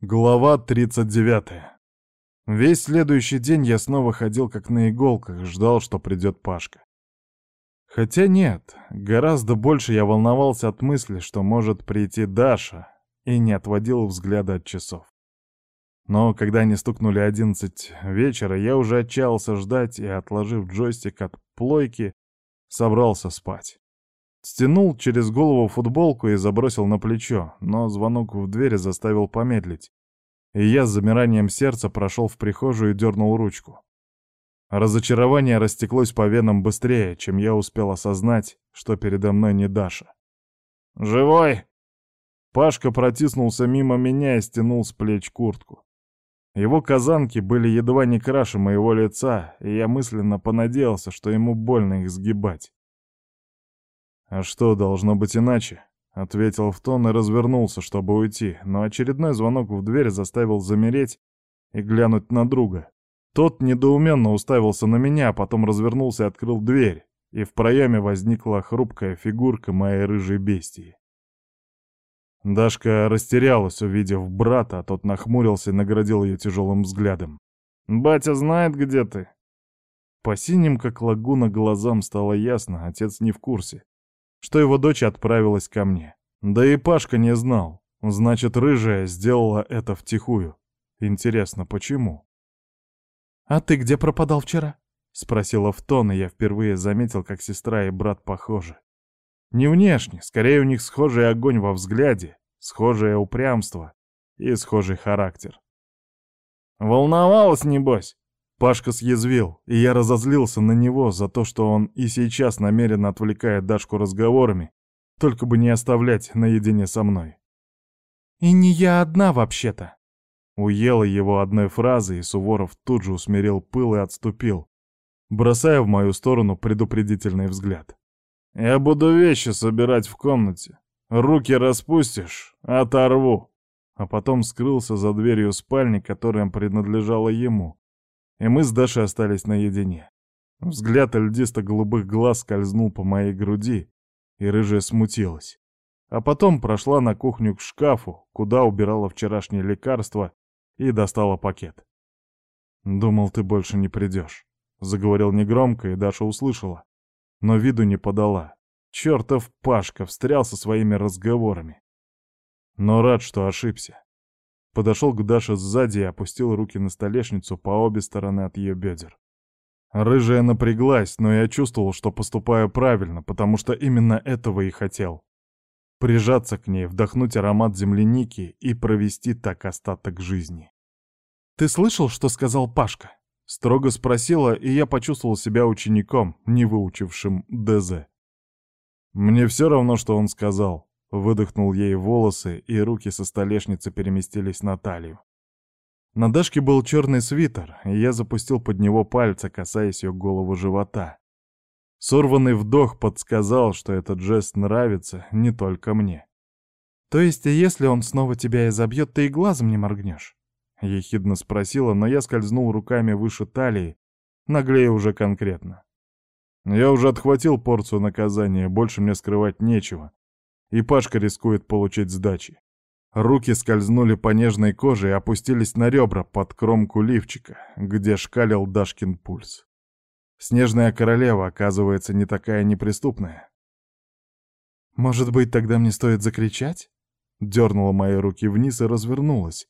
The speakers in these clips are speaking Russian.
Глава 39. Весь следующий день я снова ходил как на иголках, ждал, что придет Пашка. Хотя нет, гораздо больше я волновался от мысли, что может прийти Даша, и не отводил взгляда от часов. Но когда они стукнули одиннадцать вечера, я уже отчаялся ждать и, отложив джойстик от плойки, собрался спать. Стянул через голову футболку и забросил на плечо, но звонок в дверь заставил помедлить. И я с замиранием сердца прошел в прихожую и дернул ручку. Разочарование растеклось по венам быстрее, чем я успел осознать, что передо мной не Даша. «Живой!» Пашка протиснулся мимо меня и стянул с плеч куртку. Его казанки были едва не краше моего лица, и я мысленно понадеялся, что ему больно их сгибать. «А что, должно быть иначе?» — ответил в тон и развернулся, чтобы уйти, но очередной звонок в дверь заставил замереть и глянуть на друга. Тот недоуменно уставился на меня, а потом развернулся и открыл дверь, и в проеме возникла хрупкая фигурка моей рыжей бестии. Дашка растерялась, увидев брата, а тот нахмурился и наградил ее тяжелым взглядом. «Батя знает, где ты?» По синим, как лагуна, глазам стало ясно, отец не в курсе что его дочь отправилась ко мне. Да и Пашка не знал. Значит, рыжая сделала это втихую. Интересно, почему? «А ты где пропадал вчера?» — спросила в тон, и я впервые заметил, как сестра и брат похожи. Не внешне, скорее у них схожий огонь во взгляде, схожее упрямство и схожий характер. «Волновалась, небось?» Пашка съязвил, и я разозлился на него за то, что он и сейчас намеренно отвлекает Дашку разговорами, только бы не оставлять наедине со мной. «И не я одна вообще-то!» Уела его одной фразой, и Суворов тут же усмирил пыл и отступил, бросая в мою сторону предупредительный взгляд. «Я буду вещи собирать в комнате. Руки распустишь — оторву!» А потом скрылся за дверью спальни, которая принадлежала ему, и мы с Дашей остались наедине. Взгляд льдисто-голубых глаз скользнул по моей груди, и рыжая смутилась. А потом прошла на кухню к шкафу, куда убирала вчерашнее лекарство, и достала пакет. «Думал, ты больше не придешь», — заговорил негромко, и Даша услышала, но виду не подала. Чертов Пашка встрял со своими разговорами. Но рад, что ошибся. Подошел к Даше сзади и опустил руки на столешницу по обе стороны от ее бедер. Рыжая напряглась, но я чувствовал, что поступаю правильно, потому что именно этого и хотел. Прижаться к ней, вдохнуть аромат земляники и провести так остаток жизни. «Ты слышал, что сказал Пашка?» Строго спросила, и я почувствовал себя учеником, не выучившим ДЗ. Мне все равно, что он сказал. Выдохнул ей волосы, и руки со столешницы переместились на талию. На Дашке был черный свитер, и я запустил под него пальцы, касаясь ее голову живота. Сорванный вдох подсказал, что этот жест нравится не только мне. «То есть, если он снова тебя изобьет, ты и глазом не моргнешь?» Ехидно спросила, но я скользнул руками выше талии, наглее уже конкретно. Я уже отхватил порцию наказания, больше мне скрывать нечего и Пашка рискует получить сдачи. Руки скользнули по нежной коже и опустились на ребра под кромку лифчика, где шкалил Дашкин пульс. Снежная королева, оказывается, не такая неприступная. «Может быть, тогда мне стоит закричать?» Дернула мои руки вниз и развернулась,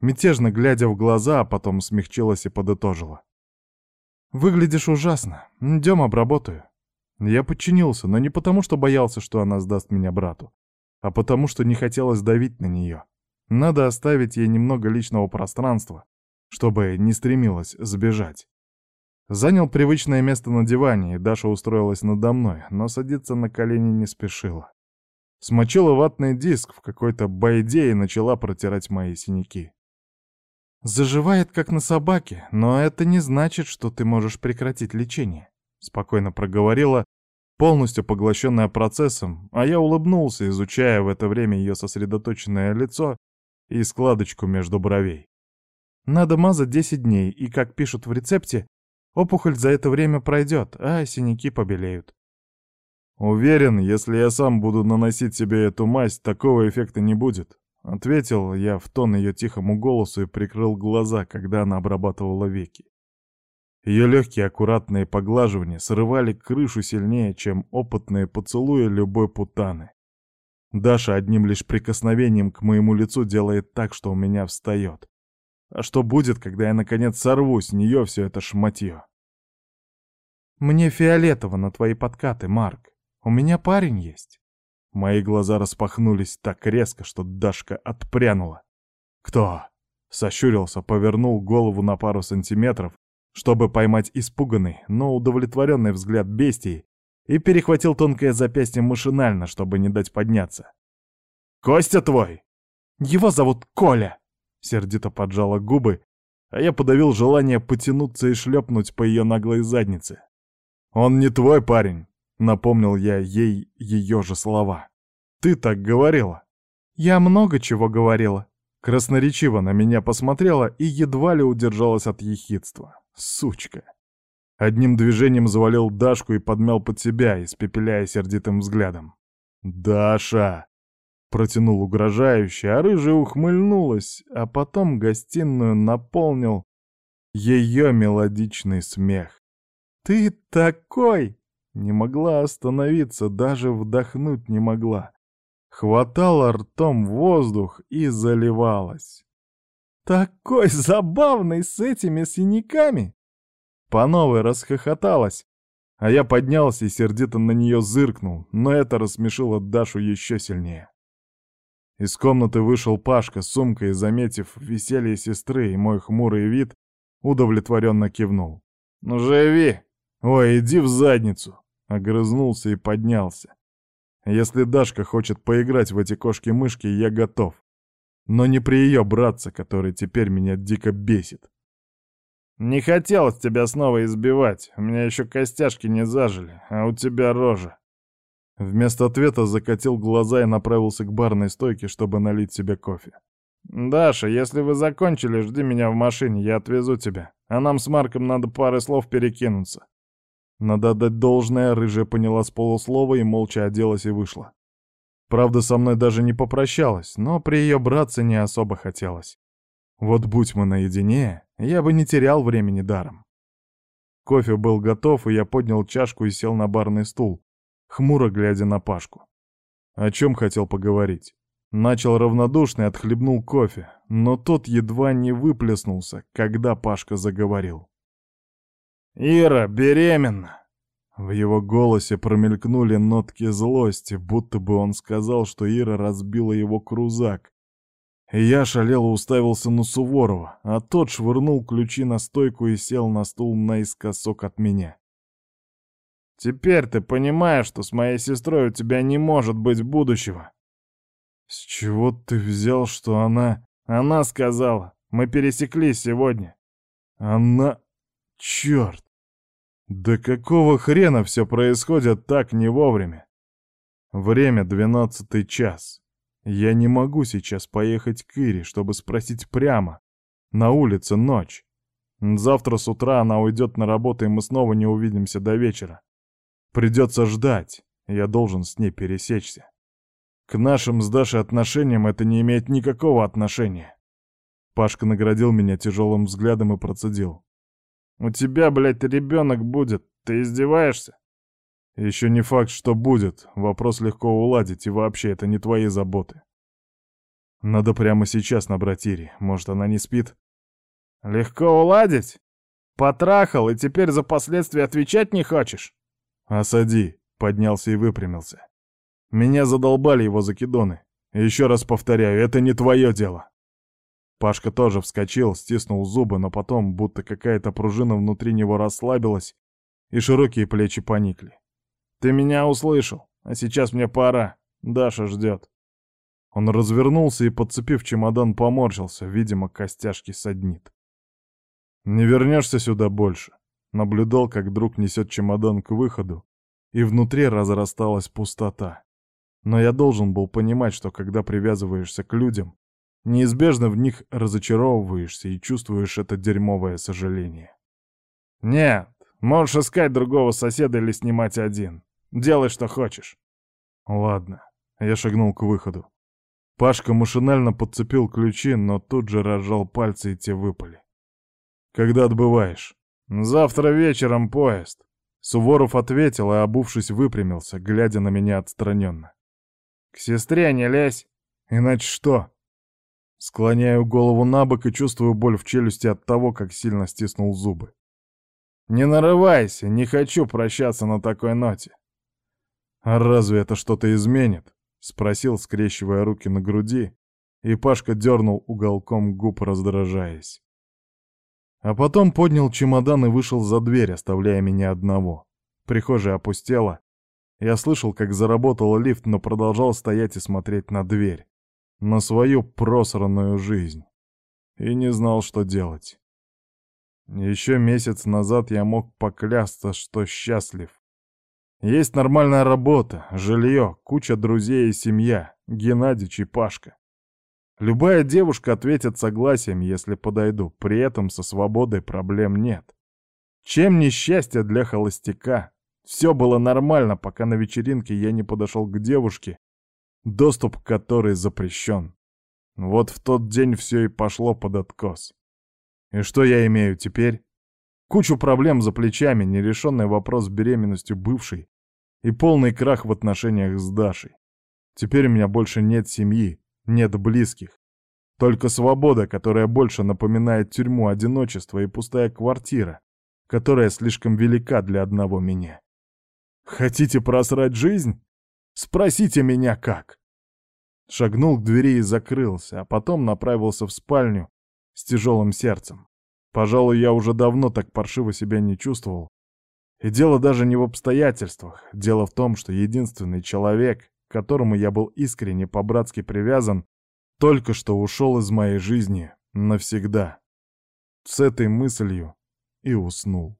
мятежно глядя в глаза, а потом смягчилась и подытожила. «Выглядишь ужасно. Идем обработаю». Я подчинился, но не потому, что боялся, что она сдаст меня брату, а потому, что не хотелось давить на нее. Надо оставить ей немного личного пространства, чтобы не стремилась сбежать. Занял привычное место на диване, и Даша устроилась надо мной, но садиться на колени не спешила. Смочила ватный диск в какой-то байде и начала протирать мои синяки. «Заживает, как на собаке, но это не значит, что ты можешь прекратить лечение», — спокойно проговорила, полностью поглощенная процессом, а я улыбнулся, изучая в это время ее сосредоточенное лицо и складочку между бровей. Надо мазать 10 дней, и, как пишут в рецепте, опухоль за это время пройдет, а синяки побелеют. Уверен, если я сам буду наносить себе эту мазь, такого эффекта не будет. — ответил я в тон ее тихому голосу и прикрыл глаза, когда она обрабатывала веки. Ее легкие аккуратные поглаживания срывали крышу сильнее, чем опытные поцелуи любой путаны. Даша одним лишь прикосновением к моему лицу делает так, что у меня встает. А что будет, когда я наконец сорву с нее все это шматье? Мне фиолетово на твои подкаты, Марк. У меня парень есть. Мои глаза распахнулись так резко, что Дашка отпрянула. «Кто?» Сощурился, повернул голову на пару сантиметров, чтобы поймать испуганный, но удовлетворенный взгляд бестии, и перехватил тонкое запястье машинально, чтобы не дать подняться. «Костя твой!» «Его зовут Коля!» Сердито поджала губы, а я подавил желание потянуться и шлепнуть по ее наглой заднице. «Он не твой парень», — напомнил я ей ее же слова. «Ты так говорила». «Я много чего говорила». Красноречиво на меня посмотрела и едва ли удержалась от ехидства. Сучка. Одним движением завалил Дашку и подмял под себя, испепеляя сердитым взглядом. «Даша!» Протянул угрожающе, а рыжая ухмыльнулась, а потом гостиную наполнил ее мелодичный смех. «Ты такой!» Не могла остановиться, даже вдохнуть не могла. Хватала ртом воздух и заливалась. «Такой забавный с этими синяками!» По новой расхохоталась, а я поднялся и сердито на нее зыркнул, но это рассмешило Дашу еще сильнее. Из комнаты вышел Пашка с сумкой, заметив веселье сестры и мой хмурый вид, удовлетворенно кивнул. «Ну живи!» «Ой, иди в задницу!» Огрызнулся и поднялся. «Если Дашка хочет поиграть в эти кошки-мышки, я готов. Но не при ее братце, который теперь меня дико бесит». «Не хотелось тебя снова избивать. У меня еще костяшки не зажили, а у тебя рожа». Вместо ответа закатил глаза и направился к барной стойке, чтобы налить себе кофе. «Даша, если вы закончили, жди меня в машине, я отвезу тебя. А нам с Марком надо пары слов перекинуться». Надо отдать должное, рыжая поняла с полуслова и молча оделась и вышла. Правда, со мной даже не попрощалась, но при ее братце не особо хотелось. Вот будь мы наедине, я бы не терял времени даром. Кофе был готов, и я поднял чашку и сел на барный стул, хмуро глядя на Пашку. О чем хотел поговорить? Начал равнодушно и отхлебнул кофе, но тот едва не выплеснулся, когда Пашка заговорил. «Ира беременна!» В его голосе промелькнули нотки злости, будто бы он сказал, что Ира разбила его крузак. Я шалело уставился на Суворова, а тот швырнул ключи на стойку и сел на стул наискосок от меня. «Теперь ты понимаешь, что с моей сестрой у тебя не может быть будущего!» «С чего ты взял, что она...» «Она сказала. Мы пересеклись сегодня». «Она...» Черт! Да какого хрена все происходит так не вовремя? Время двенадцатый час. Я не могу сейчас поехать к Ире, чтобы спросить прямо. На улице ночь. Завтра с утра она уйдет на работу, и мы снова не увидимся до вечера. Придется ждать. Я должен с ней пересечься. К нашим с Дашей отношениям это не имеет никакого отношения. Пашка наградил меня тяжелым взглядом и процедил. У тебя, блядь, ребенок будет. Ты издеваешься? Еще не факт, что будет. Вопрос легко уладить, и вообще это не твои заботы. Надо прямо сейчас набрать Ири. Может, она не спит? Легко уладить? Потрахал, и теперь за последствия отвечать не хочешь? Осади. Поднялся и выпрямился. Меня задолбали его закидоны. Еще раз повторяю, это не твое дело. Пашка тоже вскочил, стиснул зубы, но потом, будто какая-то пружина внутри него расслабилась, и широкие плечи поникли. «Ты меня услышал, а сейчас мне пора. Даша ждет». Он развернулся и, подцепив чемодан, поморщился, видимо, костяшки саднит. «Не вернешься сюда больше», — наблюдал, как друг несет чемодан к выходу, и внутри разрасталась пустота. Но я должен был понимать, что когда привязываешься к людям, Неизбежно в них разочаровываешься и чувствуешь это дерьмовое сожаление. «Нет, можешь искать другого соседа или снимать один. Делай, что хочешь». «Ладно». Я шагнул к выходу. Пашка машинально подцепил ключи, но тут же разжал пальцы, и те выпали. «Когда отбываешь?» «Завтра вечером поезд». Суворов ответил и, обувшись, выпрямился, глядя на меня отстраненно. «К сестре не лезь, иначе что?» Склоняю голову на бок и чувствую боль в челюсти от того, как сильно стиснул зубы. «Не нарывайся, не хочу прощаться на такой ноте». «А разве это что-то изменит?» — спросил, скрещивая руки на груди, и Пашка дернул уголком губ, раздражаясь. А потом поднял чемодан и вышел за дверь, оставляя меня одного. Прихожая опустела. Я слышал, как заработал лифт, но продолжал стоять и смотреть на дверь на свою просранную жизнь. И не знал, что делать. Еще месяц назад я мог поклясться, что счастлив. Есть нормальная работа, жилье, куча друзей и семья, Геннадий Пашка. Любая девушка ответит согласием, если подойду, при этом со свободой проблем нет. Чем несчастье для холостяка? Все было нормально, пока на вечеринке я не подошел к девушке, доступ к которой запрещен. Вот в тот день все и пошло под откос. И что я имею теперь? Кучу проблем за плечами, нерешенный вопрос с беременностью бывшей и полный крах в отношениях с Дашей. Теперь у меня больше нет семьи, нет близких. Только свобода, которая больше напоминает тюрьму одиночества и пустая квартира, которая слишком велика для одного меня. Хотите просрать жизнь? Спросите меня как. Шагнул к двери и закрылся, а потом направился в спальню с тяжелым сердцем. Пожалуй, я уже давно так паршиво себя не чувствовал. И дело даже не в обстоятельствах. Дело в том, что единственный человек, к которому я был искренне по-братски привязан, только что ушел из моей жизни навсегда. С этой мыслью и уснул.